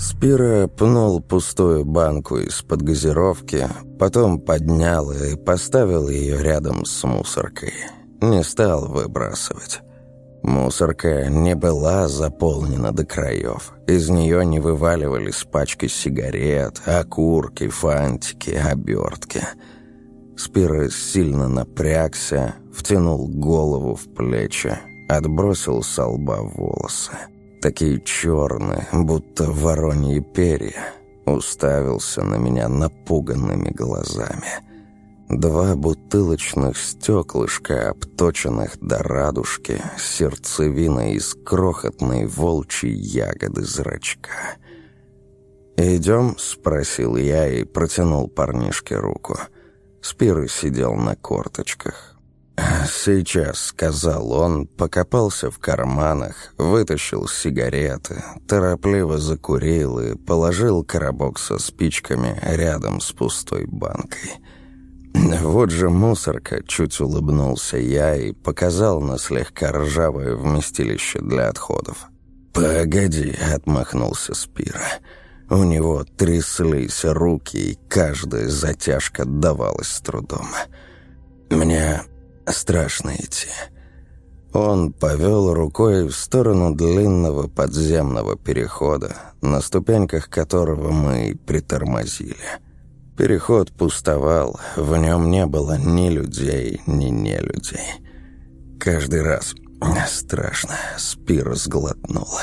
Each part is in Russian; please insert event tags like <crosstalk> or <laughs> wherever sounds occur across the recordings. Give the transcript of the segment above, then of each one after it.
Спира пнул пустую банку из-под газировки, потом поднял и поставил ее рядом с мусоркой. Не стал выбрасывать. Мусорка не была заполнена до краев. Из нее не вываливались пачки сигарет, окурки, фантики, обертки. Спира сильно напрягся, втянул голову в плечи, отбросил со лба волосы такие черные, будто вороньи перья, уставился на меня напуганными глазами. Два бутылочных стеклышка, обточенных до радужки, сердцевина из крохотной волчьей ягоды зрачка. «Идем?» — спросил я и протянул парнишке руку. Спиры сидел на корточках. «Сейчас», — сказал он, покопался в карманах, вытащил сигареты, торопливо закурил и положил коробок со спичками рядом с пустой банкой. «Вот же мусорка», — чуть улыбнулся я и показал на слегка ржавое вместилище для отходов. «Погоди», — отмахнулся Спира. У него тряслись руки, и каждая затяжка давалась с трудом. «Мне Страшно идти. Он повел рукой в сторону длинного подземного перехода, на ступеньках которого мы притормозили. Переход пустовал, в нем не было ни людей, ни нелюдей. Каждый раз страшно, Спира сглотнула.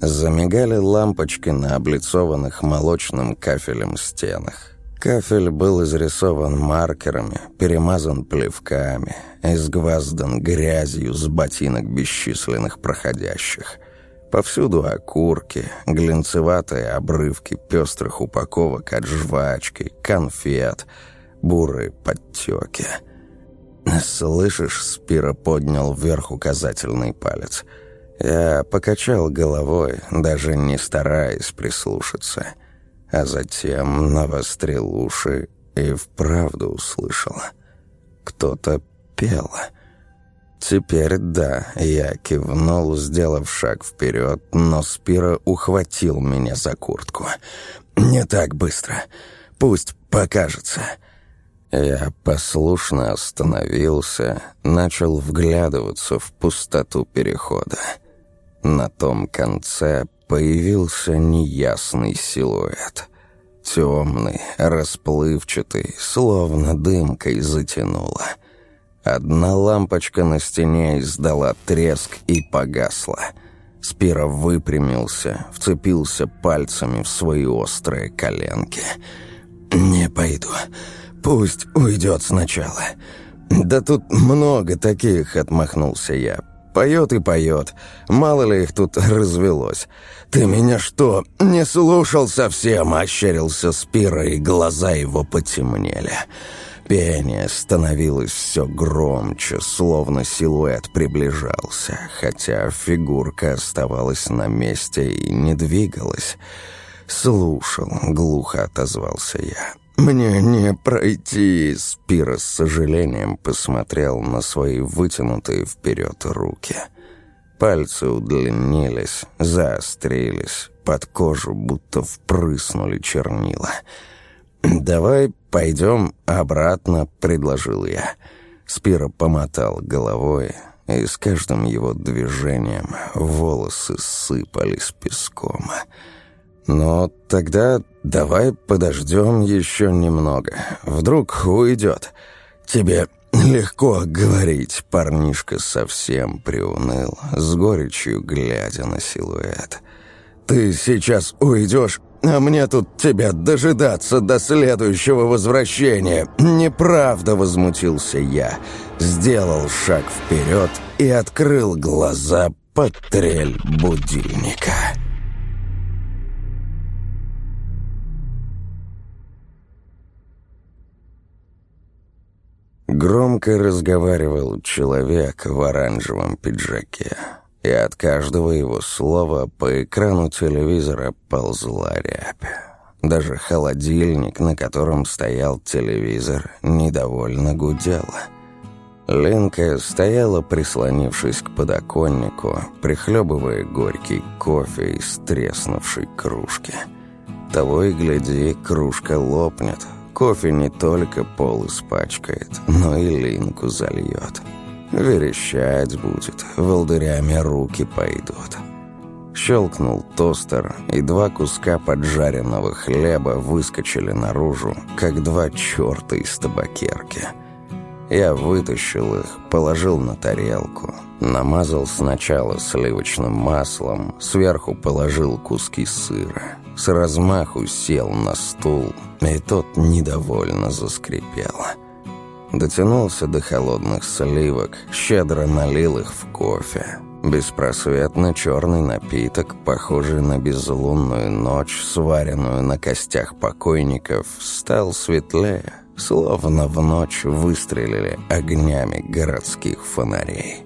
Замигали лампочки на облицованных молочным кафелем стенах. Кафель был изрисован маркерами, перемазан плевками, изгваздан грязью с ботинок бесчисленных проходящих. Повсюду окурки, глинцеватые обрывки пестрых упаковок от жвачки, конфет, бурые подтеки. «Слышишь?» — Спира поднял вверх указательный палец. Я покачал головой, даже не стараясь прислушаться — а затем навострил уши и вправду услышал. Кто-то пел. Теперь да, я кивнул, сделав шаг вперед, но Спира ухватил меня за куртку. «Не так быстро. Пусть покажется». Я послушно остановился, начал вглядываться в пустоту перехода. На том конце появился неясный силуэт. Темный, расплывчатый, словно дымкой затянуло. Одна лампочка на стене издала треск и погасла. Спира выпрямился, вцепился пальцами в свои острые коленки. «Не пойду. Пусть уйдет сначала». «Да тут много таких», — отмахнулся я. Поет и поет. Мало ли их тут <laughs> развелось. «Ты меня что, не слушал совсем?» — ощерился Спира, и глаза его потемнели. Пение становилось все громче, словно силуэт приближался, хотя фигурка оставалась на месте и не двигалась. «Слушал», — глухо отозвался я. «Мне не пройти!» Спира с сожалением посмотрел на свои вытянутые вперед руки. Пальцы удлинились, заострились, под кожу будто впрыснули чернила. «Давай пойдем обратно», — предложил я. Спира помотал головой, и с каждым его движением волосы сыпались песком. «Но тогда давай подождем еще немного. Вдруг уйдет. Тебе легко говорить», — парнишка совсем приуныл, с горечью глядя на силуэт. «Ты сейчас уйдешь, а мне тут тебя дожидаться до следующего возвращения. Неправда, возмутился я. Сделал шаг вперед и открыл глаза под трель будильника. Громко разговаривал человек в оранжевом пиджаке, и от каждого его слова по экрану телевизора ползла рябь. Даже холодильник, на котором стоял телевизор, недовольно гудел. Ленка стояла, прислонившись к подоконнику, прихлебывая горький кофе из треснувшей кружки. Того и гляди, кружка лопнет. Кофе не только пол испачкает, но и Линку зальет. Верещать будет, волдырями руки пойдут. Щелкнул тостер, и два куска поджаренного хлеба выскочили наружу, как два черта из табакерки – я вытащил их, положил на тарелку, намазал сначала сливочным маслом, сверху положил куски сыра, с размаху сел на стул, и тот недовольно заскрипел. Дотянулся до холодных сливок, щедро налил их в кофе. Беспросветно черный напиток, похожий на безлунную ночь, сваренную на костях покойников, стал светлее, Словно в ночь выстрелили огнями городских фонарей.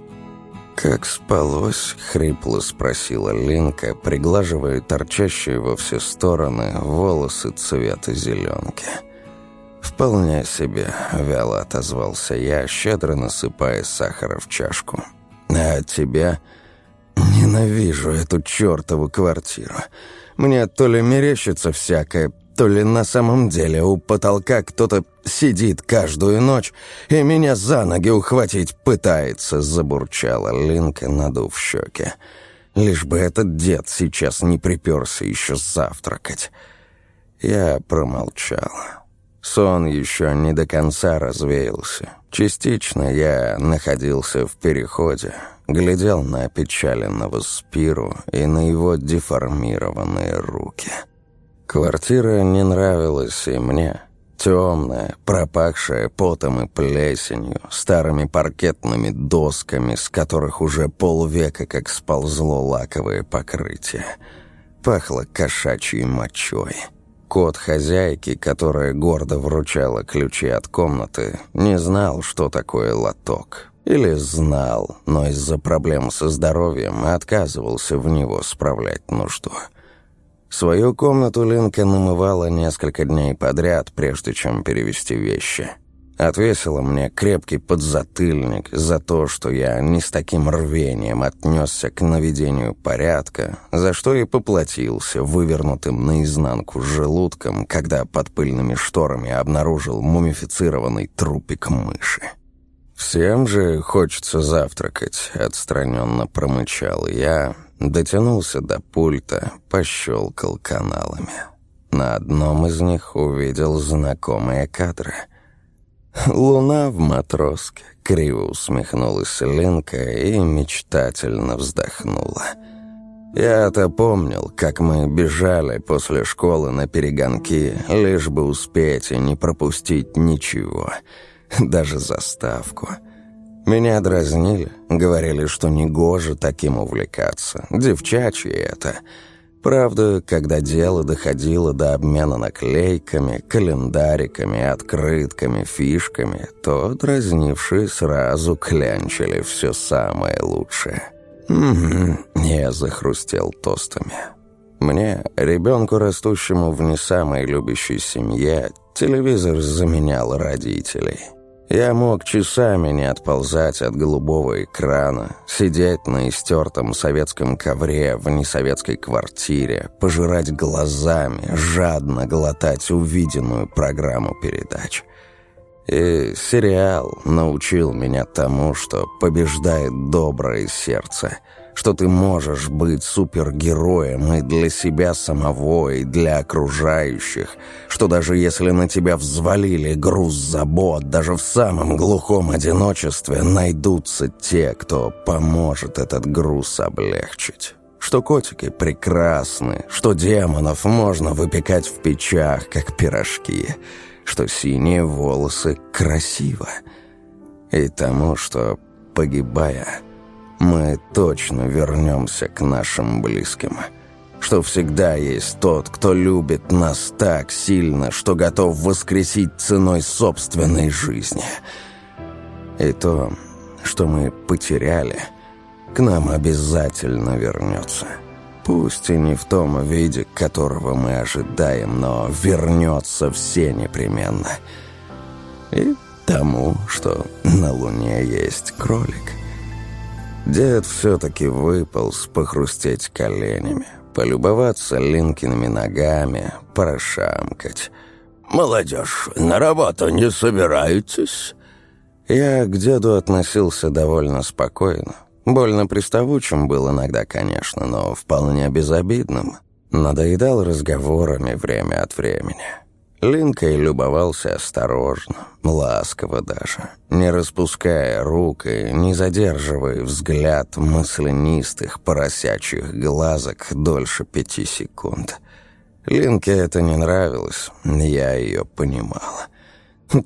«Как спалось?» — хрипло спросила Линка, приглаживая торчащие во все стороны волосы цвета зеленки. «Вполне себе», — вяло отозвался я, щедро насыпая сахара в чашку. «А тебя...» «Ненавижу эту чертову квартиру. Мне то ли мерещится всякое, то ли на самом деле у потолка кто-то сидит каждую ночь и меня за ноги ухватить пытается», — забурчала Линка, надув щеки. «Лишь бы этот дед сейчас не приперся еще завтракать». Я промолчал. Сон еще не до конца развеялся. Частично я находился в переходе, глядел на опечаленного Спиру и на его деформированные руки — Квартира не нравилась и мне. Темная, пропахшая потом и плесенью, старыми паркетными досками, с которых уже полвека как сползло лаковое покрытие. Пахло кошачьей мочой. Кот хозяйки, которая гордо вручала ключи от комнаты, не знал, что такое лоток. Или знал, но из-за проблем со здоровьем отказывался в него справлять нужду. Свою комнату Линка намывала несколько дней подряд, прежде чем перевести вещи. Отвесила мне крепкий подзатыльник за то, что я не с таким рвением отнесся к наведению порядка, за что и поплатился вывернутым наизнанку желудком, когда под пыльными шторами обнаружил мумифицированный трупик мыши. «Всем же хочется завтракать», — отстраненно промычал я, Дотянулся до пульта, пощелкал каналами. На одном из них увидел знакомые кадры. «Луна в матроске», — криво усмехнулась Линка и мечтательно вздохнула. Я-то помнил, как мы бежали после школы на перегонки, лишь бы успеть и не пропустить ничего, даже заставку. Меня дразнили, говорили, что негоже таким увлекаться, девчачье это. Правда, когда дело доходило до обмена наклейками, календариками, открытками, фишками, то дразнившие сразу клянчили все самое лучшее. «Угу», — я захрустел тостами. Мне, ребенку, растущему в не самой любящей семье, телевизор заменял родителей — я мог часами не отползать от голубого экрана, сидеть на истертом советском ковре в несоветской квартире, пожирать глазами, жадно глотать увиденную программу передач. И сериал научил меня тому, что побеждает доброе сердце — что ты можешь быть супергероем и для себя самого, и для окружающих, что даже если на тебя взвалили груз забот, даже в самом глухом одиночестве найдутся те, кто поможет этот груз облегчить. Что котики прекрасны, что демонов можно выпекать в печах, как пирожки, что синие волосы красиво. И тому, что, погибая, мы точно вернемся к нашим близким. Что всегда есть тот, кто любит нас так сильно, что готов воскресить ценой собственной жизни. И то, что мы потеряли, к нам обязательно вернется. Пусть и не в том виде, которого мы ожидаем, но вернется все непременно. И тому, что на Луне есть кролик. Дед все-таки выполз похрустеть коленями, полюбоваться Линкиными ногами, прошамкать. «Молодежь, на работу не собираетесь?» Я к деду относился довольно спокойно. Больно приставучим был иногда, конечно, но вполне безобидным. Надоедал разговорами время от времени. Линкой любовался осторожно, ласково даже, не распуская рук и не задерживая взгляд мысленистых поросячьих глазок дольше пяти секунд. Линке это не нравилось, я ее понимала.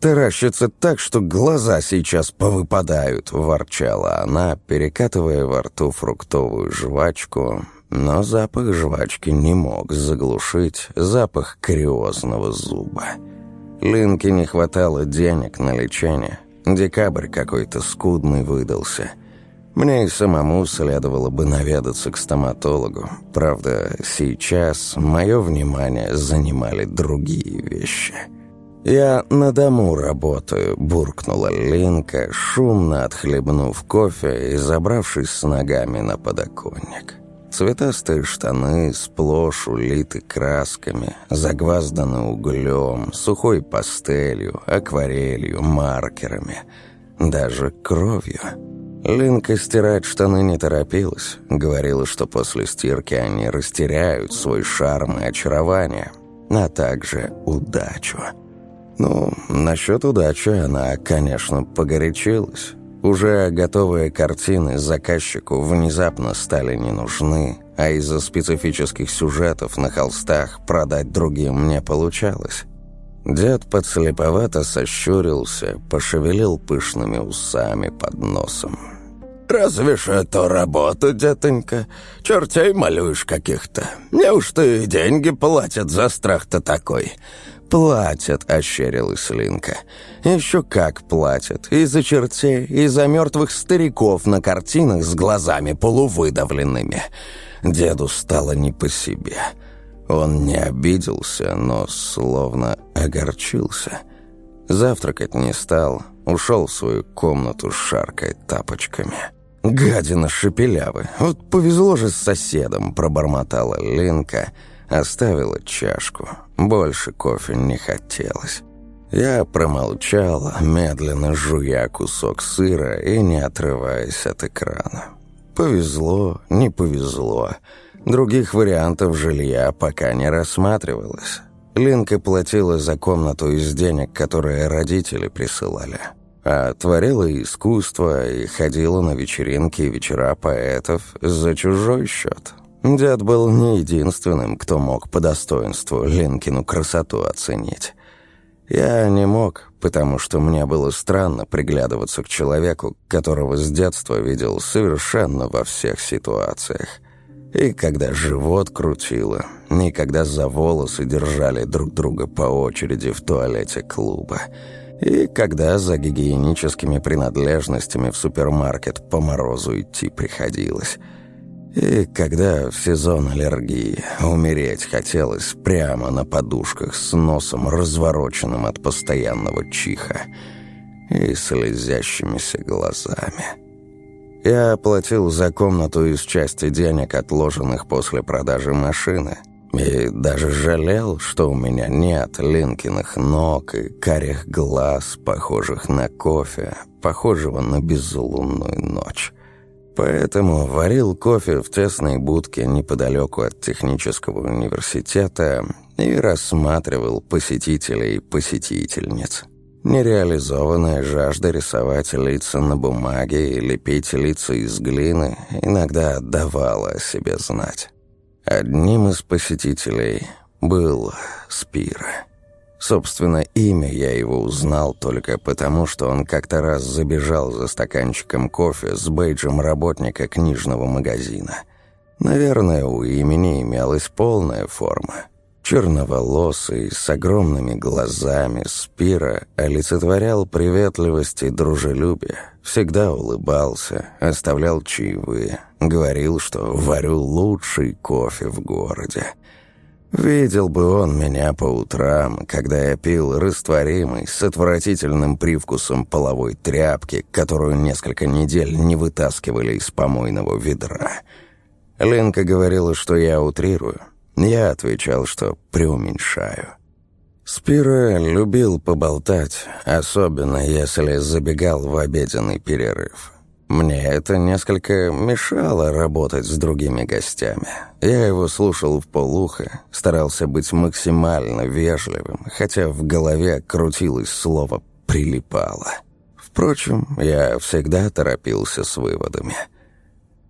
«Таращится так, что глаза сейчас повыпадают», — ворчала она, перекатывая во рту фруктовую жвачку, но запах жвачки не мог заглушить запах кариозного зуба. Линке не хватало денег на лечение. Декабрь какой-то скудный выдался. Мне и самому следовало бы наведаться к стоматологу. Правда, сейчас мое внимание занимали другие вещи. «Я на дому работаю», — буркнула Линка, шумно отхлебнув кофе и забравшись с ногами на подоконник. Цветастые штаны сплошь улиты красками, загвазданы углем, сухой пастелью, акварелью, маркерами, даже кровью. Линка стирать штаны не торопилась. Говорила, что после стирки они растеряют свой шарм и очарование, а также удачу. Ну, насчет удачи она, конечно, погорячилась. Уже готовые картины заказчику внезапно стали не нужны, а из-за специфических сюжетов на холстах продать другим не получалось. Дед подслеповато сощурился, пошевелил пышными усами под носом. «Разве ж это работа, детонька? Чертей малюешь каких-то. Неужто и деньги платят за страх-то такой? «Платят», — ощерилась Линка. «Еще как платят. И за чертей, и за мертвых стариков на картинах с глазами полувыдавленными». Деду стало не по себе. Он не обиделся, но словно огорчился. Завтракать не стал, ушел в свою комнату, шаркой тапочками. «Гадина шепелявы! Вот повезло же с соседом!» – пробормотала Линка – Оставила чашку. Больше кофе не хотелось. Я промолчал, медленно жуя кусок сыра и не отрываясь от экрана. Повезло, не повезло. Других вариантов жилья пока не рассматривалось. Линка платила за комнату из денег, которые родители присылали. А творила искусство и ходила на вечеринки и вечера поэтов за чужой счет. Дед был не единственным, кто мог по достоинству Линкину красоту оценить. Я не мог, потому что мне было странно приглядываться к человеку, которого с детства видел совершенно во всех ситуациях. И когда живот крутило, и когда за волосы держали друг друга по очереди в туалете клуба, и когда за гигиеническими принадлежностями в супермаркет по морозу идти приходилось – и когда в сезон аллергии умереть хотелось прямо на подушках с носом развороченным от постоянного чиха и слезящимися глазами. Я оплатил за комнату из части денег, отложенных после продажи машины, и даже жалел, что у меня нет Линкиных ног и карих глаз, похожих на кофе, похожего на безлунную ночь. Поэтому варил кофе в тесной будке неподалеку от технического университета и рассматривал посетителей и посетительниц. Нереализованная жажда рисовать лица на бумаге и лепить лица из глины иногда давала о себе знать. Одним из посетителей был Спира. Собственно, имя я его узнал только потому, что он как-то раз забежал за стаканчиком кофе с бейджем работника книжного магазина. Наверное, у имени имелась полная форма. Черноволосый, с огромными глазами, Спира олицетворял приветливость и дружелюбие, всегда улыбался, оставлял чаевые, говорил, что варю лучший кофе в городе. Видел бы он меня по утрам, когда я пил растворимый с отвратительным привкусом половой тряпки, которую несколько недель не вытаскивали из помойного ведра. Ленка говорила, что я утрирую. Я отвечал, что преуменьшаю. Спира любил поболтать, особенно если забегал в обеденный перерыв. Мне это несколько мешало работать с другими гостями. Я его слушал в полухо, старался быть максимально вежливым, хотя в голове крутилось слово «прилипало». Впрочем, я всегда торопился с выводами.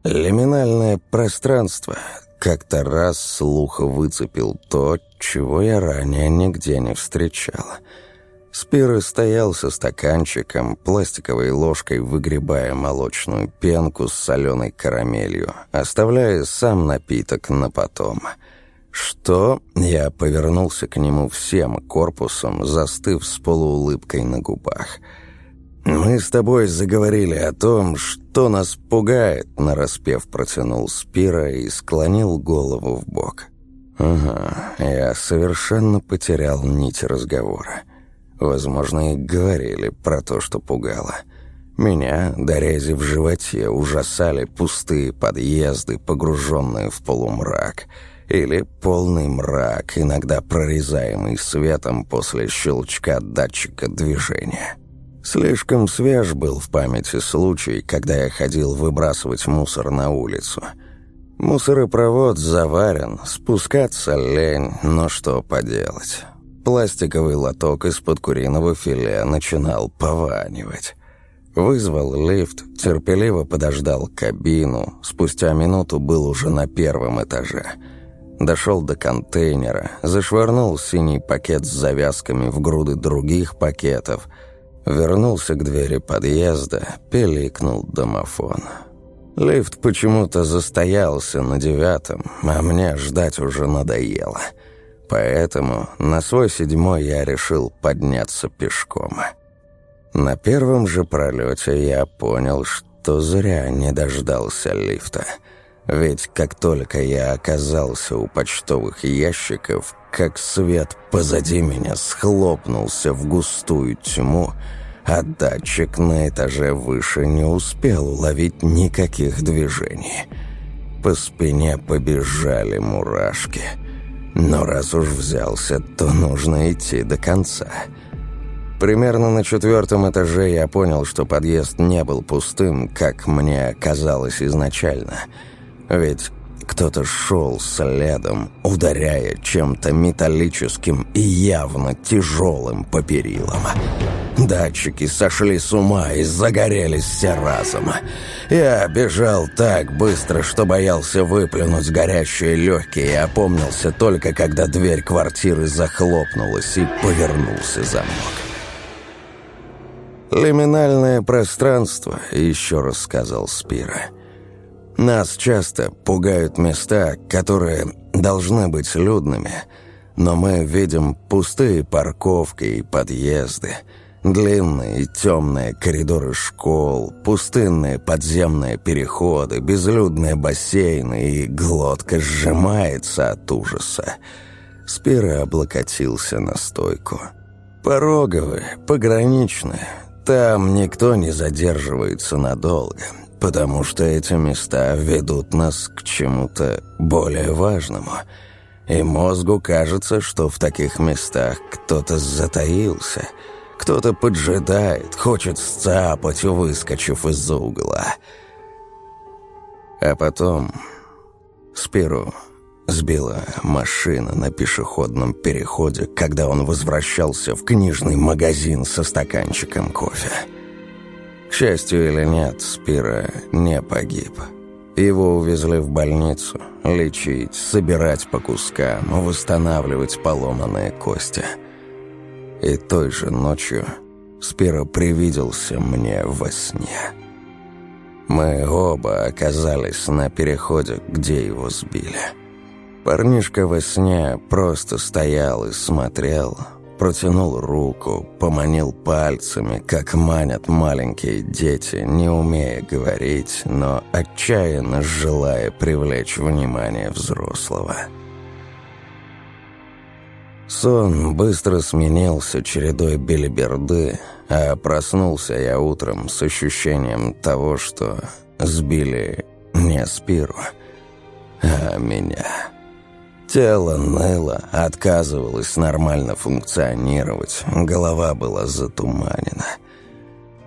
Лиминальное пространство как-то раз слуха выцепил то, чего я ранее нигде не встречал — Спира стоял со стаканчиком, пластиковой ложкой выгребая молочную пенку с соленой карамелью, оставляя сам напиток на потом. Что? Я повернулся к нему всем корпусом, застыв с полуулыбкой на губах. «Мы с тобой заговорили о том, что нас пугает», — нараспев протянул Спира и склонил голову в бок. «Ага, я совершенно потерял нить разговора». Возможно, и говорили про то, что пугало. Меня, дорези в животе, ужасали пустые подъезды, погруженные в полумрак. Или полный мрак, иногда прорезаемый светом после щелчка датчика движения. Слишком свеж был в памяти случай, когда я ходил выбрасывать мусор на улицу. Мусоропровод заварен, спускаться лень, но что поделать. Пластиковый лоток из-под куриного филе начинал пованивать. Вызвал лифт, терпеливо подождал кабину, спустя минуту был уже на первом этаже. Дошел до контейнера, зашвырнул синий пакет с завязками в груды других пакетов, вернулся к двери подъезда, пиликнул домофон. Лифт почему-то застоялся на девятом, а мне ждать уже надоело — Поэтому на свой седьмой я решил подняться пешком. На первом же пролете я понял, что зря не дождался лифта. Ведь как только я оказался у почтовых ящиков, как свет позади меня схлопнулся в густую тьму, а датчик на этаже выше не успел уловить никаких движений. По спине побежали мурашки — но раз уж взялся, то нужно идти до конца. Примерно на четвертом этаже я понял, что подъезд не был пустым, как мне казалось изначально. Ведь кто-то шел следом, ударяя чем-то металлическим и явно тяжелым по перилам. Датчики сошли с ума и загорелись все разом. Я бежал так быстро, что боялся выплюнуть горящие легкие и опомнился только, когда дверь квартиры захлопнулась и повернулся замок. «Лиминальное пространство», — еще раз сказал Спира. «Нас часто пугают места, которые должны быть людными, но мы видим пустые парковки и подъезды». Длинные темные коридоры школ, пустынные подземные переходы, безлюдные бассейны, и глотка сжимается от ужаса. Спира облокотился на стойку. Пороговые, пограничные. Там никто не задерживается надолго, потому что эти места ведут нас к чему-то более важному. И мозгу кажется, что в таких местах кто-то затаился — кто-то поджидает, хочет сцапать, выскочив из-за угла. А потом Спиру сбила машина на пешеходном переходе, когда он возвращался в книжный магазин со стаканчиком кофе. К счастью или нет, Спира не погиб. Его увезли в больницу, лечить, собирать по кускам, восстанавливать поломанные кости – и той же ночью Спиро привиделся мне во сне. Мы оба оказались на переходе, где его сбили. Парнишка во сне просто стоял и смотрел, протянул руку, поманил пальцами, как манят маленькие дети, не умея говорить, но отчаянно желая привлечь внимание взрослого. Сон быстро сменился чередой белиберды, а проснулся я утром с ощущением того, что сбили не Спиру, а меня. Тело ныло, отказывалось нормально функционировать, голова была затуманена.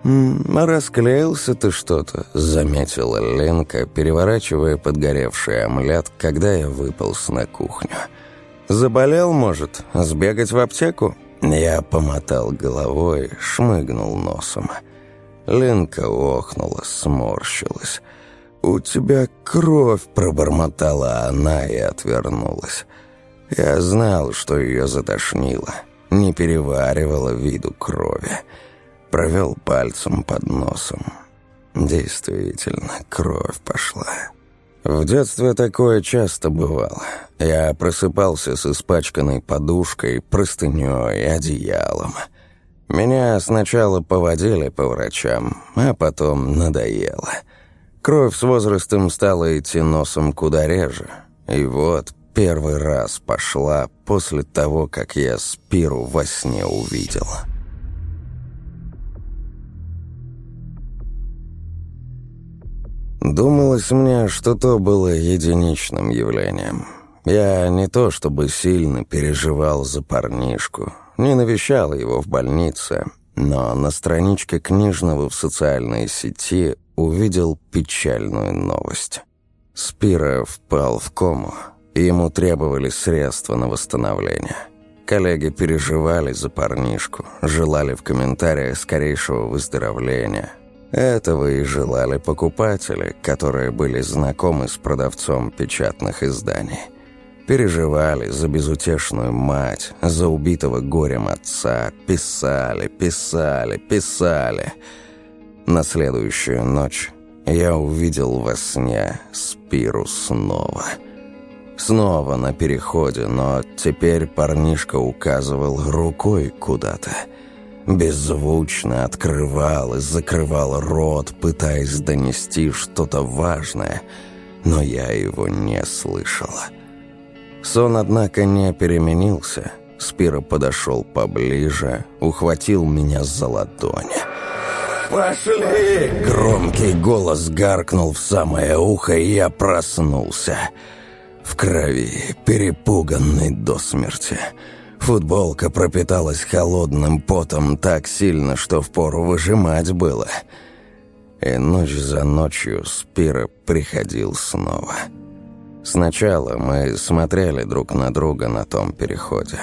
«Расклеился ты что-то», — заметила Ленка, переворачивая подгоревший омлет, когда я выполз на кухню. «Заболел, может? Сбегать в аптеку?» Я помотал головой, шмыгнул носом. Ленка охнула, сморщилась. «У тебя кровь!» – пробормотала она и отвернулась. Я знал, что ее затошнило. Не переваривала виду крови. Провел пальцем под носом. Действительно, кровь пошла. В детстве такое часто бывало. Я просыпался с испачканной подушкой, простыней, одеялом. Меня сначала поводили по врачам, а потом надоело – Кровь с возрастом стала идти носом куда реже. И вот первый раз пошла после того, как я Спиру во сне увидел. Думалось мне, что то было единичным явлением. Я не то чтобы сильно переживал за парнишку, не навещал его в больнице, но на страничке книжного в социальной сети увидел печальную новость. Спира впал в кому, и ему требовали средства на восстановление. Коллеги переживали за парнишку, желали в комментариях скорейшего выздоровления. Этого и желали покупатели, которые были знакомы с продавцом печатных изданий. Переживали за безутешную мать, за убитого горем отца, писали, писали, писали – на следующую ночь я увидел во сне Спиру снова. Снова на переходе, но теперь парнишка указывал рукой куда-то. Беззвучно открывал и закрывал рот, пытаясь донести что-то важное, но я его не слышала. Сон, однако, не переменился. Спира подошел поближе, ухватил меня за ладонь. «Пошли!» Громкий голос гаркнул в самое ухо, и я проснулся. В крови, перепуганный до смерти. Футболка пропиталась холодным потом так сильно, что впору выжимать было. И ночь за ночью Спира приходил снова. Сначала мы смотрели друг на друга на том переходе.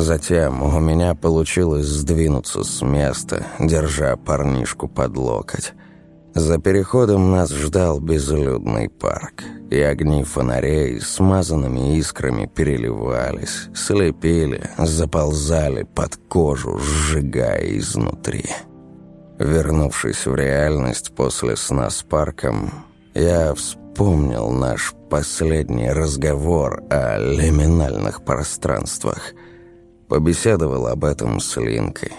Затем у меня получилось сдвинуться с места, держа парнишку под локоть. За переходом нас ждал безлюдный парк, и огни фонарей смазанными искрами переливались, слепили, заползали под кожу, сжигая изнутри. Вернувшись в реальность после сна с парком, я вспомнил наш последний разговор о лиминальных пространствах – Побеседовал об этом с Линкой.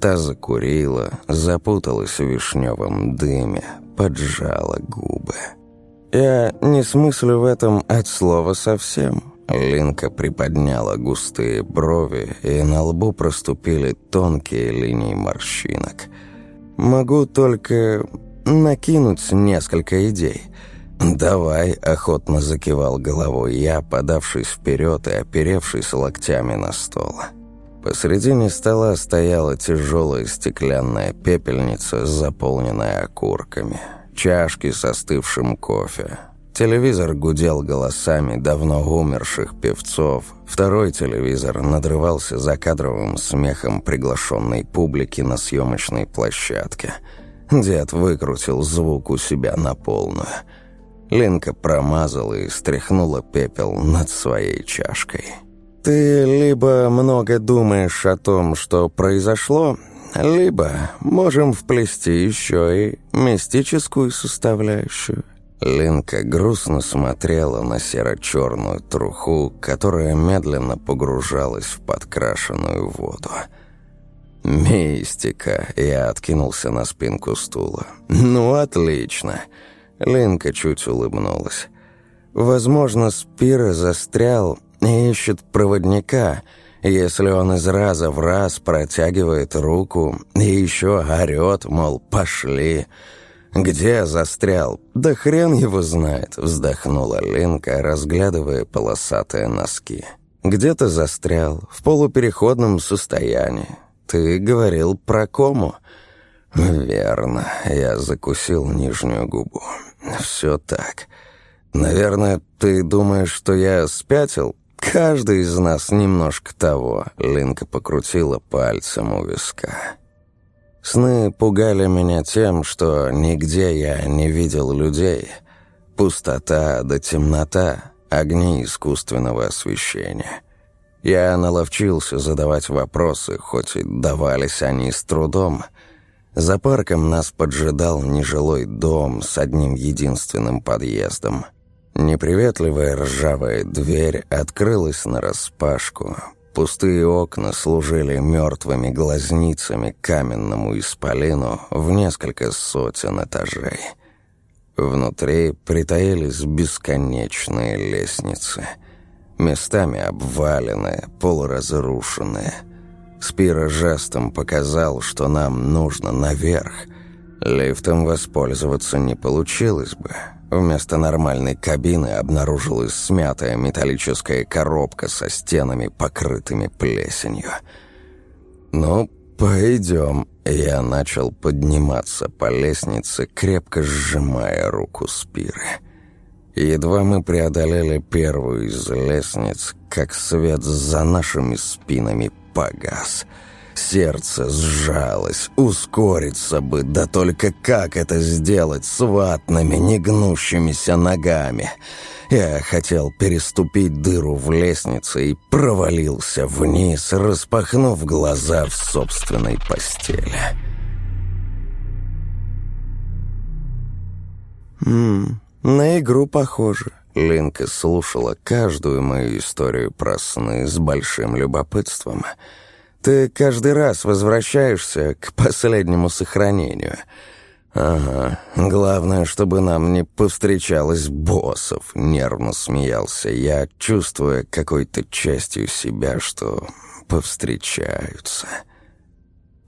Та закурила, запуталась в вишневом дыме, поджала губы. «Я не смыслю в этом от слова совсем». Линка приподняла густые брови, и на лбу проступили тонкие линии морщинок. «Могу только накинуть несколько идей». «Давай», — охотно закивал головой я, подавшись вперед и оперевшись локтями на стол. Посредине стола стояла тяжелая стеклянная пепельница, заполненная окурками, чашки с остывшим кофе. Телевизор гудел голосами давно умерших певцов. Второй телевизор надрывался закадровым смехом приглашенной публики на съемочной площадке. Дед выкрутил звук у себя на полную – Ленка промазала и стряхнула пепел над своей чашкой. «Ты либо много думаешь о том, что произошло, либо можем вплести еще и мистическую составляющую». Ленка грустно смотрела на серо-черную труху, которая медленно погружалась в подкрашенную воду. «Мистика!» — я откинулся на спинку стула. «Ну, отлично!» Ленка чуть улыбнулась. «Возможно, Спира застрял и ищет проводника, Если он из раза в раз протягивает руку и еще орет, мол, пошли. «Где застрял?» «Да хрен его знает», — вздохнула Линка, разглядывая полосатые носки. «Где ты застрял? В полупереходном состоянии. Ты говорил про кому?» «Верно». Я закусил нижнюю губу. «Все так. Наверное, ты думаешь, что я спятил?» «Каждый из нас немножко того», — Линка покрутила пальцем у виска. Сны пугали меня тем, что нигде я не видел людей. Пустота да темнота, огни искусственного освещения. Я наловчился задавать вопросы, хоть и давались они с трудом. За парком нас поджидал нежилой дом с одним единственным подъездом — Неприветливая ржавая дверь открылась нараспашку. Пустые окна служили мертвыми глазницами каменному исполину в несколько сотен этажей. Внутри притаились бесконечные лестницы, местами обваленные, полуразрушенные. Спира жестом показал, что нам нужно наверх. Лифтом воспользоваться не получилось бы — Вместо нормальной кабины обнаружилась смятая металлическая коробка со стенами, покрытыми плесенью. «Ну, пойдем». Я начал подниматься по лестнице, крепко сжимая руку Спиры. Едва мы преодолели первую из лестниц, как свет за нашими спинами погас — Сердце сжалось, ускориться бы, да только как это сделать с ватными, негнущимися ногами? Я хотел переступить дыру в лестнице и провалился вниз, распахнув глаза в собственной постели. «Ммм, на игру похоже». Линка слушала каждую мою историю про сны с большим любопытством – ты каждый раз возвращаешься к последнему сохранению. Ага, главное, чтобы нам не повстречалось боссов, нервно смеялся я, чувствуя какой-то частью себя, что повстречаются.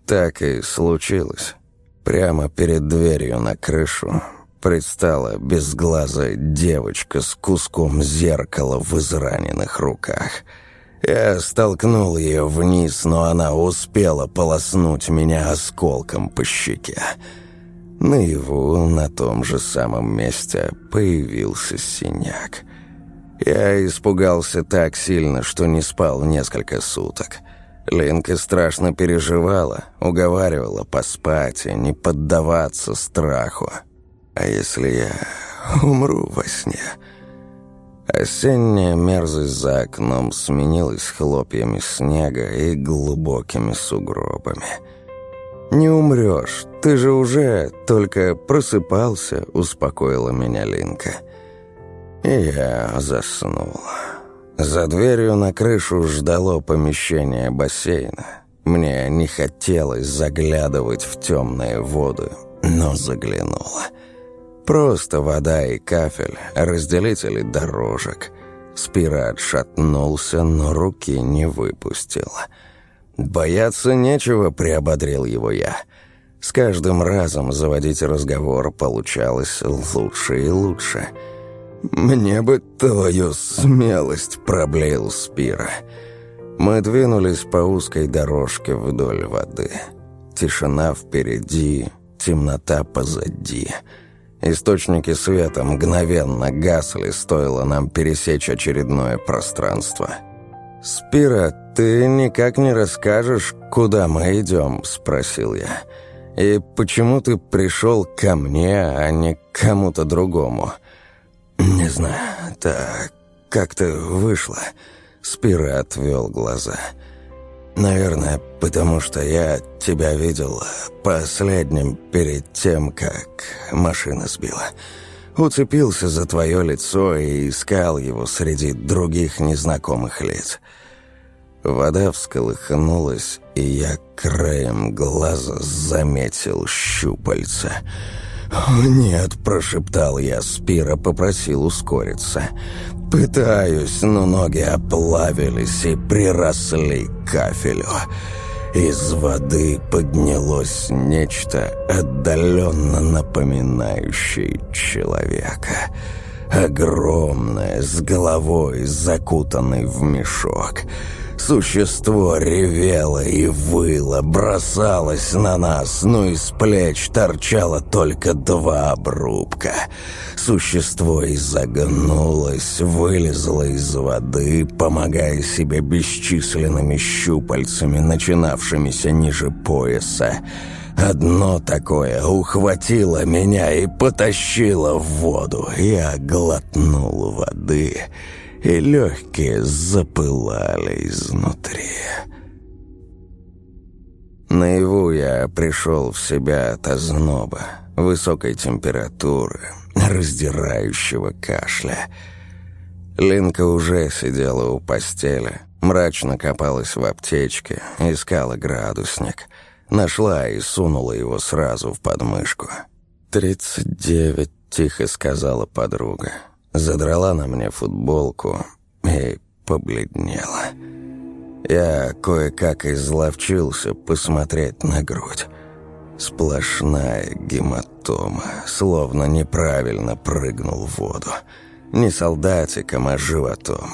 Так и случилось. Прямо перед дверью на крышу предстала безглазая девочка с куском зеркала в израненных руках — я столкнул ее вниз, но она успела полоснуть меня осколком по щеке. Наяву на том же самом месте появился синяк. Я испугался так сильно, что не спал несколько суток. Линка страшно переживала, уговаривала поспать и не поддаваться страху. А если я умру во сне... Осенняя мерзость за окном сменилась хлопьями снега и глубокими сугробами. «Не умрешь, ты же уже только просыпался», — успокоила меня Линка. И я заснул. За дверью на крышу ждало помещение бассейна. Мне не хотелось заглядывать в темные воды, но заглянула. Просто вода и кафель, разделители дорожек. Спира отшатнулся, но руки не выпустил. «Бояться нечего», — приободрил его я. С каждым разом заводить разговор получалось лучше и лучше. «Мне бы твою смелость», — проблеял Спира. Мы двинулись по узкой дорожке вдоль воды. Тишина впереди, темнота позади — Источники света мгновенно гасли, стоило нам пересечь очередное пространство. «Спира, ты никак не расскажешь, куда мы идем?» – спросил я. «И почему ты пришел ко мне, а не к кому-то другому?» «Не знаю, так как-то вышло». Спира отвел глаза. «Наверное, потому что я тебя видел последним перед тем, как машина сбила. Уцепился за твое лицо и искал его среди других незнакомых лиц. Вода всколыхнулась, и я краем глаза заметил щупальца. «Нет», — прошептал я, Спира попросил ускориться. «Пытаюсь, но ноги оплавились и приросли к кафелю». Из воды поднялось нечто отдаленно напоминающее человека. Огромное, с головой, закутанный в мешок — Существо ревело и выло, бросалось на нас, но из плеч торчало только два обрубка. Существо изогнулось, вылезло из воды, помогая себе бесчисленными щупальцами, начинавшимися ниже пояса. Одно такое ухватило меня и потащило в воду. Я глотнул воды и легкие запылали изнутри. Наяву я пришел в себя от озноба, высокой температуры, раздирающего кашля. Линка уже сидела у постели, мрачно копалась в аптечке, искала градусник. Нашла и сунула его сразу в подмышку. «Тридцать девять», — тихо сказала подруга. Задрала на мне футболку и побледнела. Я кое-как изловчился посмотреть на грудь. Сплошная гематома, словно неправильно прыгнул в воду. Не солдатиком, а животом.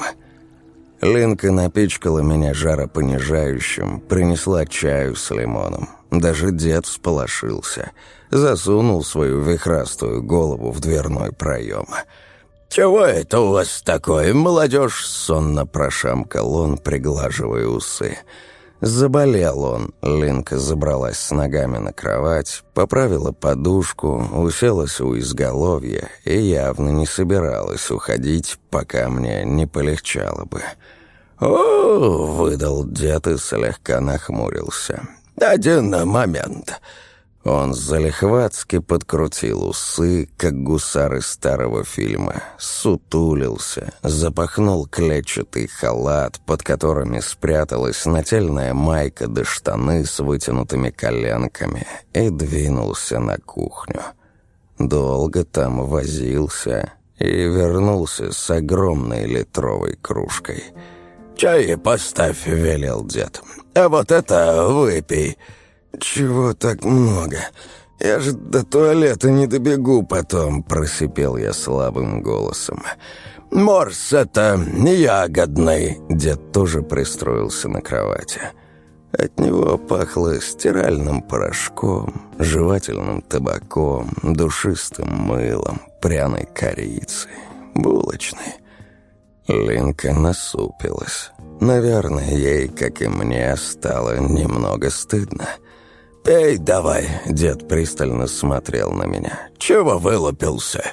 Линка напичкала меня жаропонижающим, принесла чаю с лимоном. Даже дед всполошился. Засунул свою вихрастую голову в дверной проем. «Чего это у вас такое, молодежь?» — сонно прошамкал он, приглаживая усы. Заболел он. Линка забралась с ногами на кровать, поправила подушку, уселась у изголовья и явно не собиралась уходить, пока мне не полегчало бы. «О!» — выдал дед и слегка нахмурился. «Один момент. Он залихватски подкрутил усы, как гусар из старого фильма, сутулился, запахнул клетчатый халат, под которыми спряталась нательная майка да штаны с вытянутыми коленками, и двинулся на кухню. Долго там возился и вернулся с огромной литровой кружкой. «Чай поставь», — велел дед, — «а вот это выпей». «Чего так много? Я же до туалета не добегу потом», — просипел я слабым голосом. «Морс — это ягодный», — дед тоже пристроился на кровати. От него пахло стиральным порошком, жевательным табаком, душистым мылом, пряной корицей, булочной. Линка насупилась. Наверное, ей, как и мне, стало немного стыдно. «Пей давай», — дед пристально смотрел на меня. «Чего вылупился?»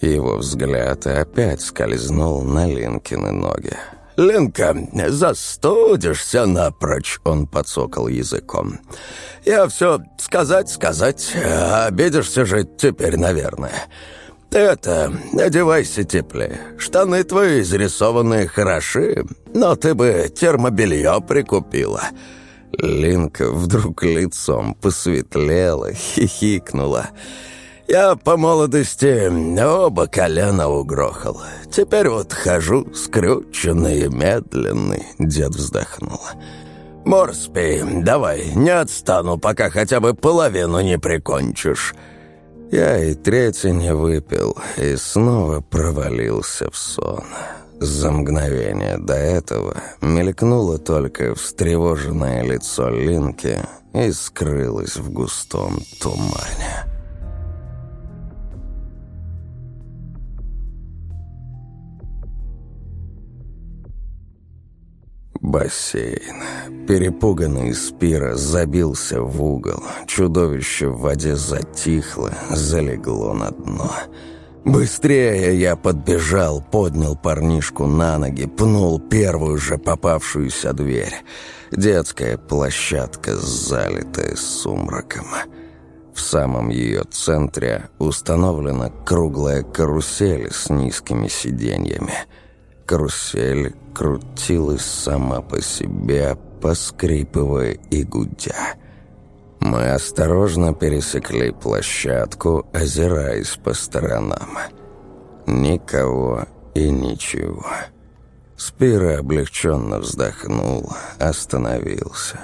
Его взгляд опять скользнул на Линкины ноги. «Линка, застудишься напрочь», — он подсокал языком. «Я все сказать, сказать, обидишься же теперь, наверное. Это, одевайся теплее. Штаны твои изрисованные хороши, но ты бы термобелье прикупила». Линка вдруг лицом посветлела, хихикнула. «Я по молодости оба колена угрохал. Теперь вот хожу скрюченный и медленный», — дед вздохнул. «Морспи, давай, не отстану, пока хотя бы половину не прикончишь». Я и третий не выпил, и снова провалился в сон. За мгновение до этого мелькнуло только встревоженное лицо Линки и скрылось в густом тумане. Бассейн. Перепуганный Спира забился в угол. Чудовище в воде затихло, залегло на дно. Быстрее я подбежал, поднял парнишку на ноги, пнул первую же попавшуюся дверь. Детская площадка, залитая сумраком. В самом ее центре установлена круглая карусель с низкими сиденьями. Карусель крутилась сама по себе, поскрипывая и гудя. Мы осторожно пересекли площадку, озираясь по сторонам. Никого и ничего. Спира облегченно вздохнул, остановился.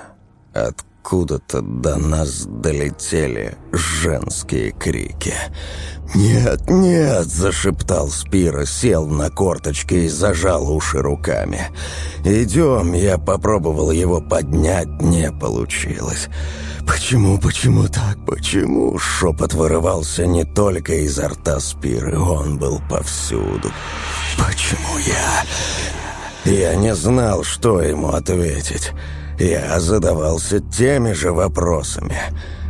Откуда-то до нас долетели женские крики. «Нет, нет!» – зашептал Спира, сел на корточки и зажал уши руками. «Идем!» – я попробовал его поднять, не получилось. «Почему, почему так, почему?» Шепот вырывался не только изо рта Спиры, он был повсюду. «Почему я?» Я не знал, что ему ответить. Я задавался теми же вопросами.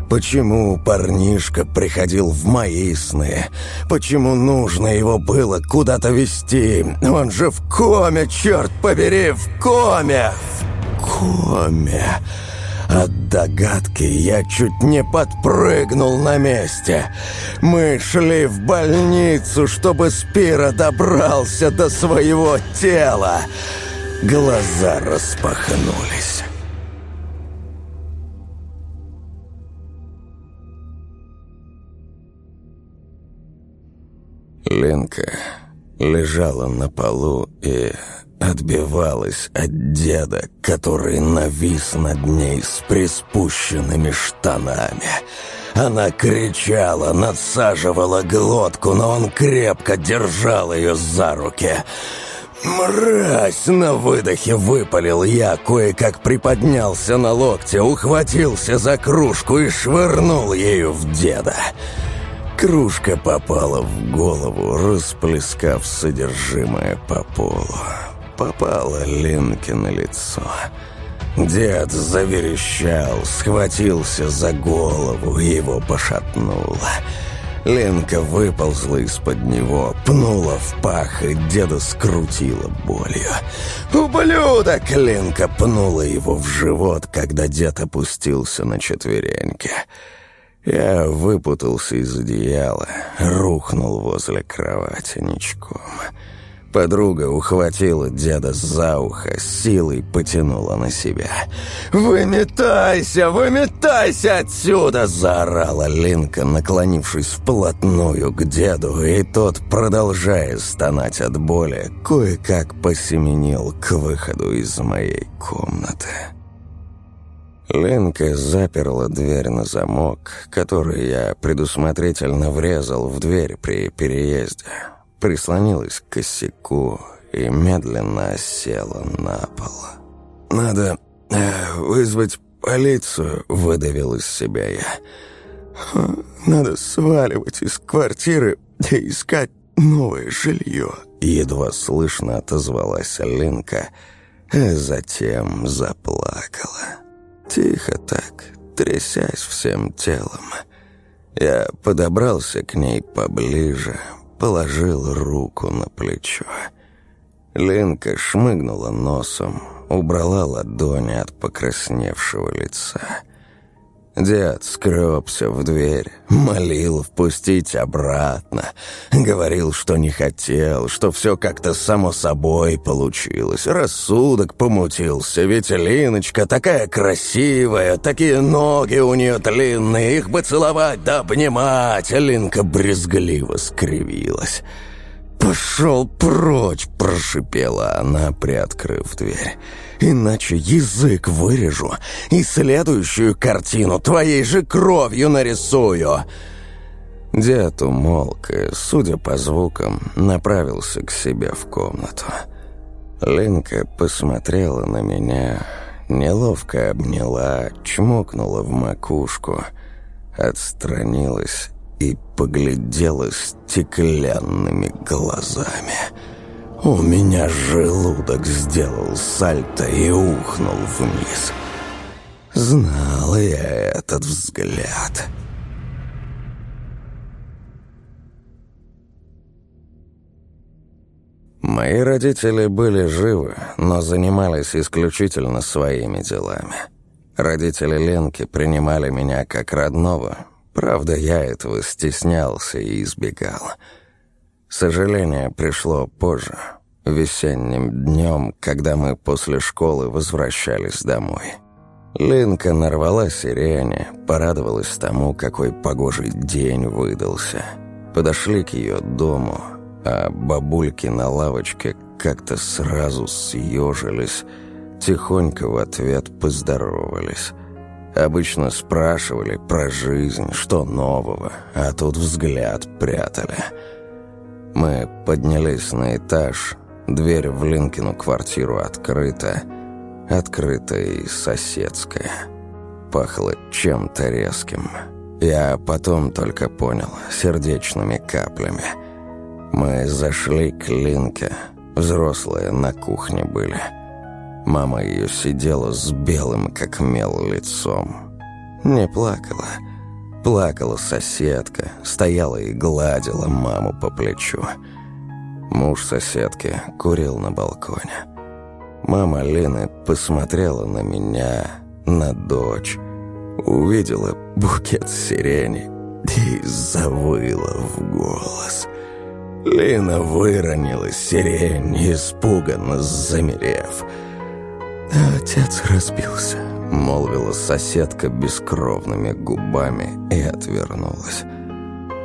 Почему парнишка приходил в мои сны? Почему нужно его было куда-то вести? Он же в коме, черт побери, в коме! В коме! От догадки я чуть не подпрыгнул на месте. Мы шли в больницу, чтобы Спира добрался до своего тела. Глаза распахнулись. Ленка лежала на полу и отбивалась от деда, который навис над ней с приспущенными штанами. Она кричала, надсаживала глотку, но он крепко держал ее за руки. «Мразь!» — на выдохе выпалил я, кое-как приподнялся на локте, ухватился за кружку и швырнул ею в деда. Кружка попала в голову, расплескав содержимое по полу попала Ленке на лицо. Дед заверещал, схватился за голову, его пошатнуло. Ленка выползла из-под него, пнула в пах, и деда скрутила болью. «Ублюдок!» — Ленка пнула его в живот, когда дед опустился на четвереньки. Я выпутался из одеяла, рухнул возле кровати ничком. Подруга ухватила деда за ухо, силой потянула на себя. «Выметайся, выметайся отсюда!» – заорала Линка, наклонившись вплотную к деду, и тот, продолжая стонать от боли, кое-как посеменил к выходу из моей комнаты. Ленка заперла дверь на замок, который я предусмотрительно врезал в дверь при переезде прислонилась к косяку и медленно села на пол. «Надо э, вызвать полицию», — выдавил из себя я. «Надо сваливать из квартиры и искать новое жилье», — едва слышно отозвалась Алинка, а затем заплакала. Тихо так, трясясь всем телом. Я подобрался к ней поближе, положил руку на плечо. Ленка шмыгнула носом, убрала ладони от покрасневшего лица. Дед скребся в дверь, молил впустить обратно. Говорил, что не хотел, что все как-то само собой получилось. Рассудок помутился, ведь Линочка такая красивая, такие ноги у нее длинные, их бы целовать да обнимать. Линка брезгливо скривилась. «Пошел прочь!» – прошипела она, приоткрыв дверь. «Иначе язык вырежу и следующую картину твоей же кровью нарисую!» Дед умолк и, судя по звукам, направился к себе в комнату. Ленка посмотрела на меня, неловко обняла, чмокнула в макушку, отстранилась и поглядела стеклянными глазами. У меня желудок сделал сальто и ухнул вниз. Знал я этот взгляд. Мои родители были живы, но занимались исключительно своими делами. Родители Ленки принимали меня как родного, Правда, я этого стеснялся и избегал. Сожаление пришло позже, весенним днем, когда мы после школы возвращались домой. Линка нарвала сирени, порадовалась тому, какой погожий день выдался. Подошли к ее дому, а бабульки на лавочке как-то сразу съежились, тихонько в ответ поздоровались. Обычно спрашивали про жизнь, что нового, а тут взгляд прятали. Мы поднялись на этаж, дверь в Линкину квартиру открыта, открытая и соседская. Пахло чем-то резким. Я потом только понял, сердечными каплями. Мы зашли к Линке, взрослые на кухне были. Мама ее сидела с белым, как мел, лицом. Не плакала. Плакала соседка, стояла и гладила маму по плечу. Муж соседки курил на балконе. Мама Лены посмотрела на меня, на дочь, увидела букет сирени и завыла в голос. Лена выронила сирень, испуганно замерев. «Отец разбился», — молвила соседка бескровными губами и отвернулась.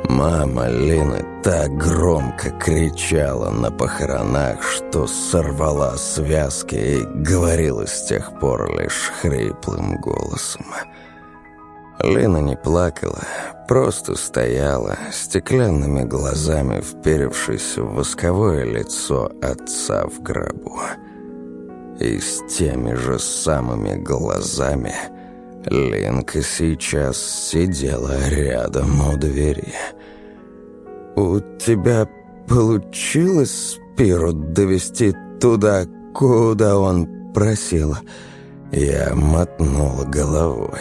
Мама Лины так громко кричала на похоронах, что сорвала связки и говорила с тех пор лишь хриплым голосом. Лина не плакала, просто стояла, стеклянными глазами вперевшись в восковое лицо отца в гробу. И с теми же самыми глазами Линка сейчас сидела рядом у двери. «У тебя получилось Спиру довести туда, куда он просил?» Я мотнула головой.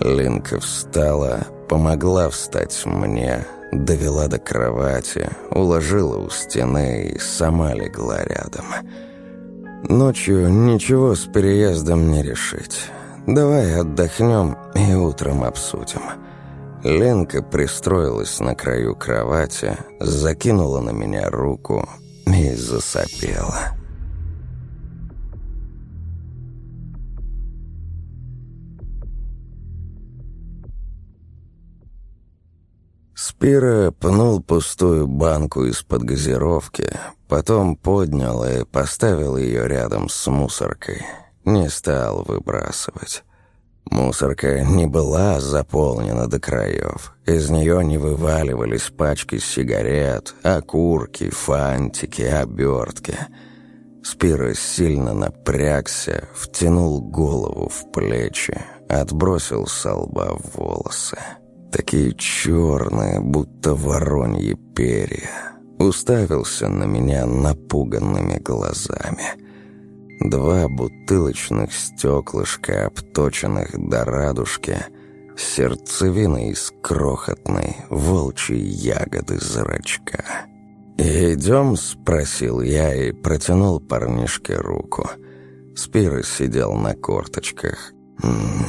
Линка встала, помогла встать мне, довела до кровати, уложила у стены и сама легла рядом. Ночью ничего с переездом не решить. Давай отдохнем и утром обсудим. Ленка пристроилась на краю кровати, закинула на меня руку и засопела. Спира пнул пустую банку из-под газировки, потом поднял и поставил ее рядом с мусоркой. Не стал выбрасывать. Мусорка не была заполнена до краев. Из нее не вываливались пачки сигарет, окурки, фантики, обертки. Спира сильно напрягся, втянул голову в плечи, отбросил со лба волосы. Такие черные, будто вороньи перья. Уставился на меня напуганными глазами. Два бутылочных стеклышка, обточенных до радужки, сердцевина из крохотной волчьей ягоды зрачка. «Идем?» — спросил я и протянул парнишке руку. Спира сидел на корточках,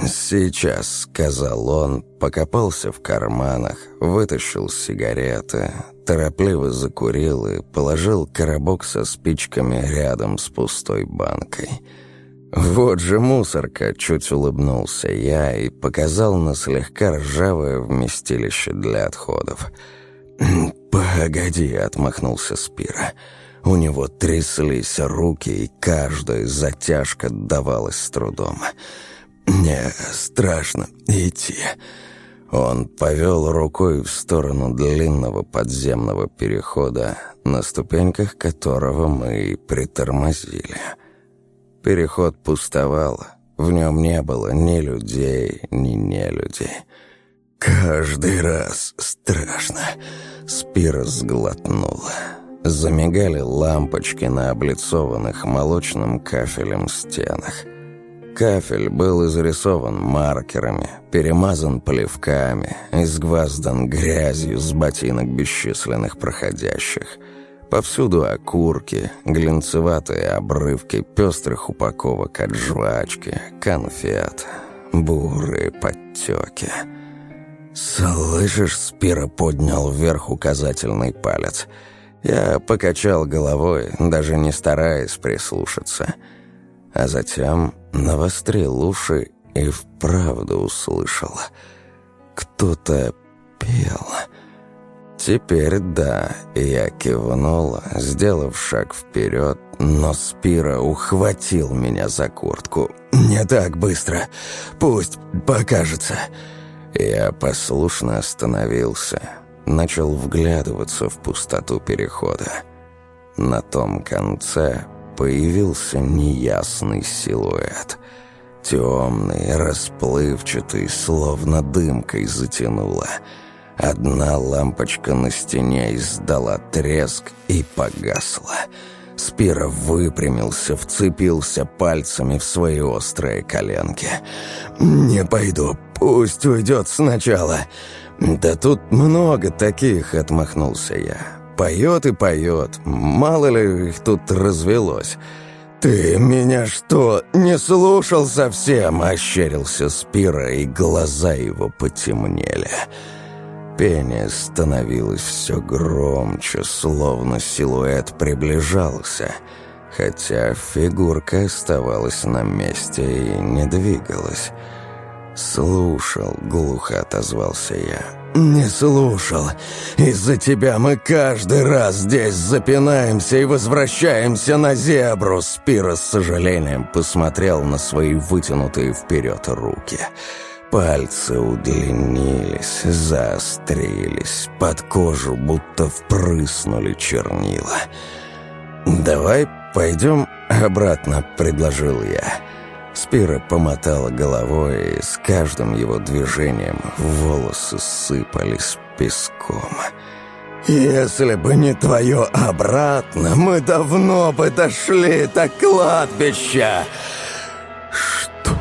«Сейчас», — сказал он, покопался в карманах, вытащил сигареты, торопливо закурил и положил коробок со спичками рядом с пустой банкой. «Вот же мусорка!» — чуть улыбнулся я и показал на слегка ржавое вместилище для отходов. «Погоди», — отмахнулся Спира. У него тряслись руки, и каждая затяжка давалась с трудом. «Погоди». «Мне страшно идти». Он повел рукой в сторону длинного подземного перехода, на ступеньках которого мы притормозили. Переход пустовал, в нем не было ни людей, ни нелюдей. «Каждый раз страшно», — Спира сглотнула. Замигали лампочки на облицованных молочным кафелем стенах — Кафель был изрисован маркерами, перемазан плевками, изгваздан грязью с ботинок бесчисленных проходящих. Повсюду окурки, глинцеватые обрывки пестрых упаковок от жвачки, конфет, бурые подтеки. «Слышишь?» — Спира поднял вверх указательный палец. Я покачал головой, даже не стараясь прислушаться — а затем навострил уши и вправду услышал. Кто-то пел. Теперь да, я кивнул, сделав шаг вперед, но Спира ухватил меня за куртку. «Не так быстро. Пусть покажется». Я послушно остановился, начал вглядываться в пустоту перехода. На том конце появился неясный силуэт. Темный, расплывчатый, словно дымкой затянуло. Одна лампочка на стене издала треск и погасла. Спира выпрямился, вцепился пальцами в свои острые коленки. «Не пойду, пусть уйдет сначала». «Да тут много таких», — отмахнулся я. «Поет и поет, мало ли их тут развелось». «Ты меня что, не слушал совсем?» — ощерился Спира, и глаза его потемнели. Пение становилось все громче, словно силуэт приближался, хотя фигурка оставалась на месте и не двигалась. «Слушал», — глухо отозвался я. «Не слушал. Из-за тебя мы каждый раз здесь запинаемся и возвращаемся на зебру!» Спира с сожалением посмотрел на свои вытянутые вперед руки. Пальцы удлинились, заострились, под кожу будто впрыснули чернила. «Давай пойдем обратно», — предложил я. Спира помотала головой, и с каждым его движением волосы сыпались песком. «Если бы не твое обратно, мы давно бы дошли до кладбища!» «Что?»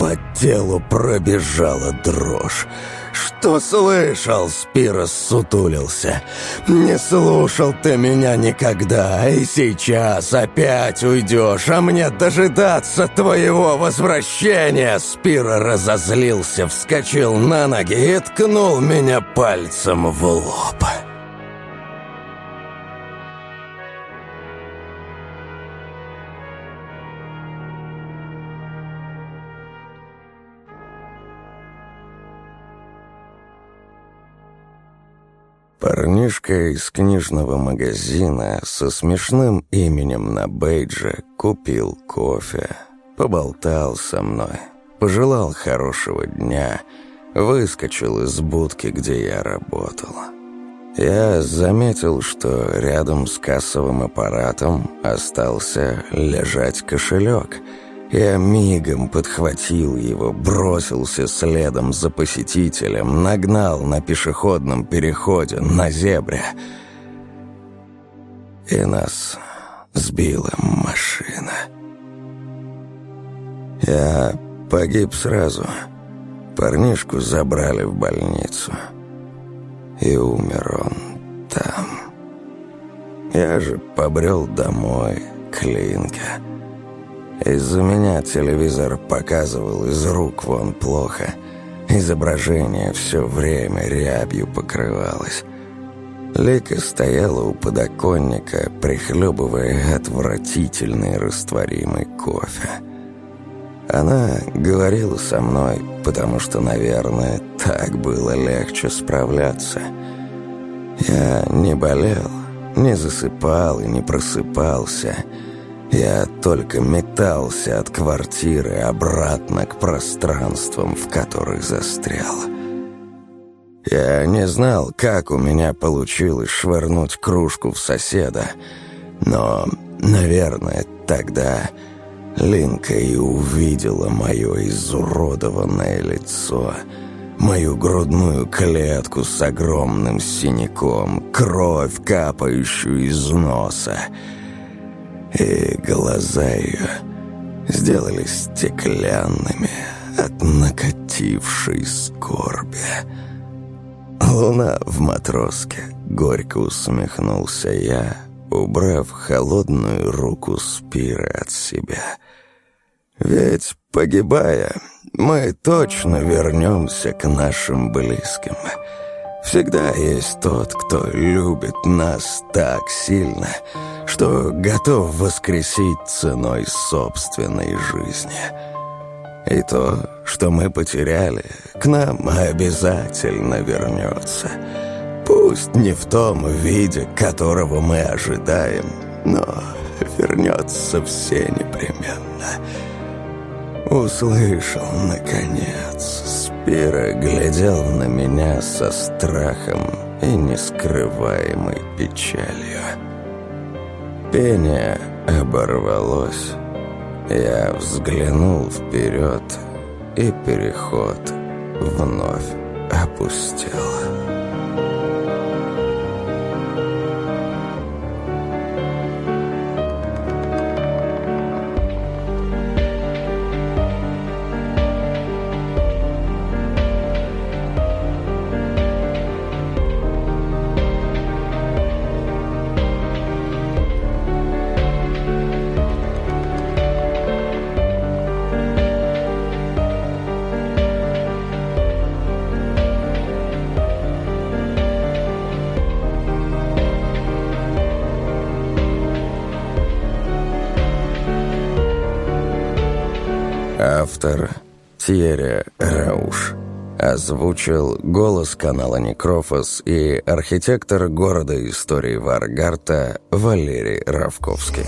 По телу пробежала дрожь. «Что слышал?» — Спирос сутулился. «Не слушал ты меня никогда, и сейчас опять уйдешь, а мне дожидаться твоего возвращения!» Спира разозлился, вскочил на ноги и ткнул меня пальцем в лоб. Парнишка из книжного магазина со смешным именем на бейдже купил кофе, поболтал со мной, пожелал хорошего дня, выскочил из будки, где я работал. Я заметил, что рядом с кассовым аппаратом остался лежать кошелек — я мигом подхватил его, бросился следом за посетителем, нагнал на пешеходном переходе, на зебре. И нас сбила машина. Я погиб сразу. Парнишку забрали в больницу. И умер он там. Я же побрел домой, к Линке. Из-за меня телевизор показывал из рук вон плохо. Изображение все время рябью покрывалось. Лика стояла у подоконника, прихлебывая отвратительный растворимый кофе. Она говорила со мной, потому что, наверное, так было легче справляться. Я не болел, не засыпал и не просыпался — я только метался от квартиры обратно к пространствам, в которых застрял. Я не знал, как у меня получилось швырнуть кружку в соседа, но, наверное, тогда Линка и увидела мое изуродованное лицо, мою грудную клетку с огромным синяком, кровь, капающую из носа, и глаза ее сделались стеклянными от накатившей скорби. Луна в матроске, горько усмехнулся я, убрав холодную руку Спира от себя. Ведь, погибая, мы точно вернемся к нашим близким. Всегда есть тот, кто любит нас так сильно, что готов воскресить ценой собственной жизни. И то, что мы потеряли, к нам обязательно вернется. Пусть не в том виде, которого мы ожидаем, но вернется все непременно. Услышал, наконец. Спира глядел на меня со страхом и нескрываемой печалью. Пение оборвалось. Я взглянул вперед, и переход вновь опустел. Озвучил голос канала Некрофос и архитектор города истории Варгарта Валерий Равковский.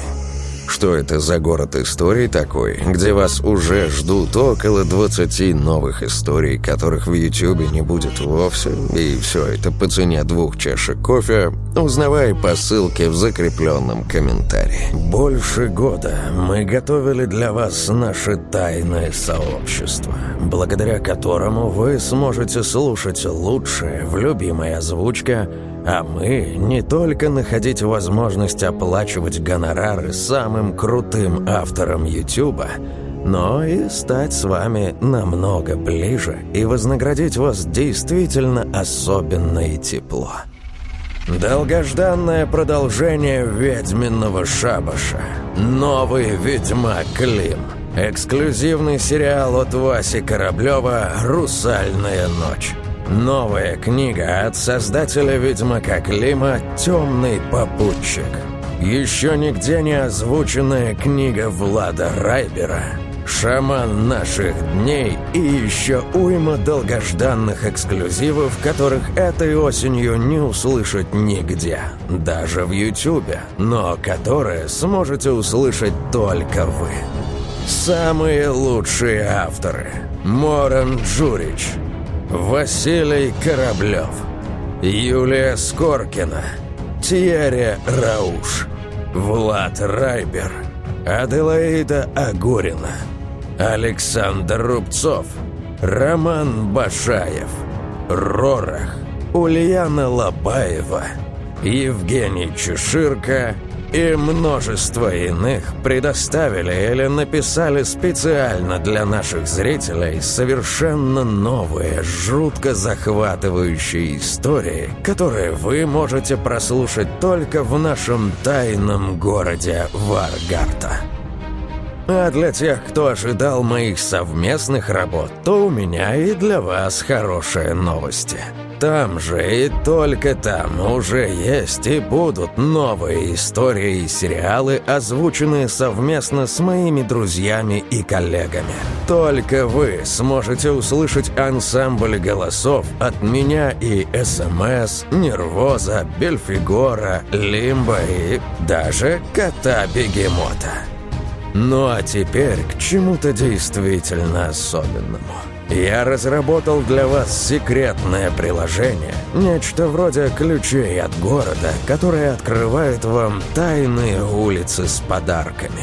Что это за город историй такой, где вас уже ждут около 20 новых историй, которых в Ютубе не будет вовсе, и все это по цене двух чашек кофе, узнавай по ссылке в закрепленном комментарии. Больше года мы готовили для вас наше тайное сообщество, благодаря которому вы сможете слушать лучшее в любимой озвучке – а мы не только находить возможность оплачивать гонорары самым крутым авторам Ютуба, но и стать с вами намного ближе и вознаградить вас действительно особенно и тепло. Долгожданное продолжение «Ведьминого шабаша». Новый «Ведьмак Клим». Эксклюзивный сериал от Васи Кораблева «Русальная ночь». Новая книга от создателя «Ведьмака Клима» «Темный попутчик». Еще нигде не озвученная книга Влада Райбера «Шаман наших дней» и еще уйма долгожданных эксклюзивов, которых этой осенью не услышать нигде, даже в Ютубе, но которые сможете услышать только вы. Самые лучшие авторы. Моран Джурич – Василий Кораблев, Юлия Скоркина, Тьерри Рауш, Влад Райбер, Аделаида Агурина, Александр Рубцов, Роман Башаев, Рорах, Ульяна Лобаева, Евгений Чеширка и множество иных предоставили или написали специально для наших зрителей совершенно новые, жутко захватывающие истории, которые вы можете прослушать только в нашем тайном городе Варгарта. А для тех, кто ожидал моих совместных работ, то у меня и для вас хорошие новости – там же и только там уже есть и будут новые истории и сериалы, озвученные совместно с моими друзьями и коллегами. Только вы сможете услышать ансамбль голосов от меня и СМС, Нервоза, Бельфигора, Лимба и даже Кота-бегемота. Ну а теперь к чему-то действительно особенному. Я разработал для вас секретное приложение, нечто вроде ключей от города, которое открывает вам тайные улицы с подарками.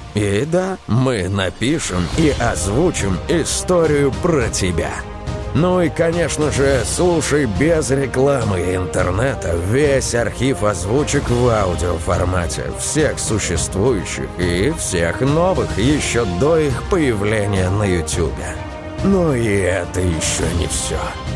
И да, мы напишем и озвучим историю про тебя. Ну и, конечно же, слушай без рекламы и интернета весь архив озвучек в аудиоформате всех существующих и всех новых еще до их появления на YouTube. Но и это еще не все.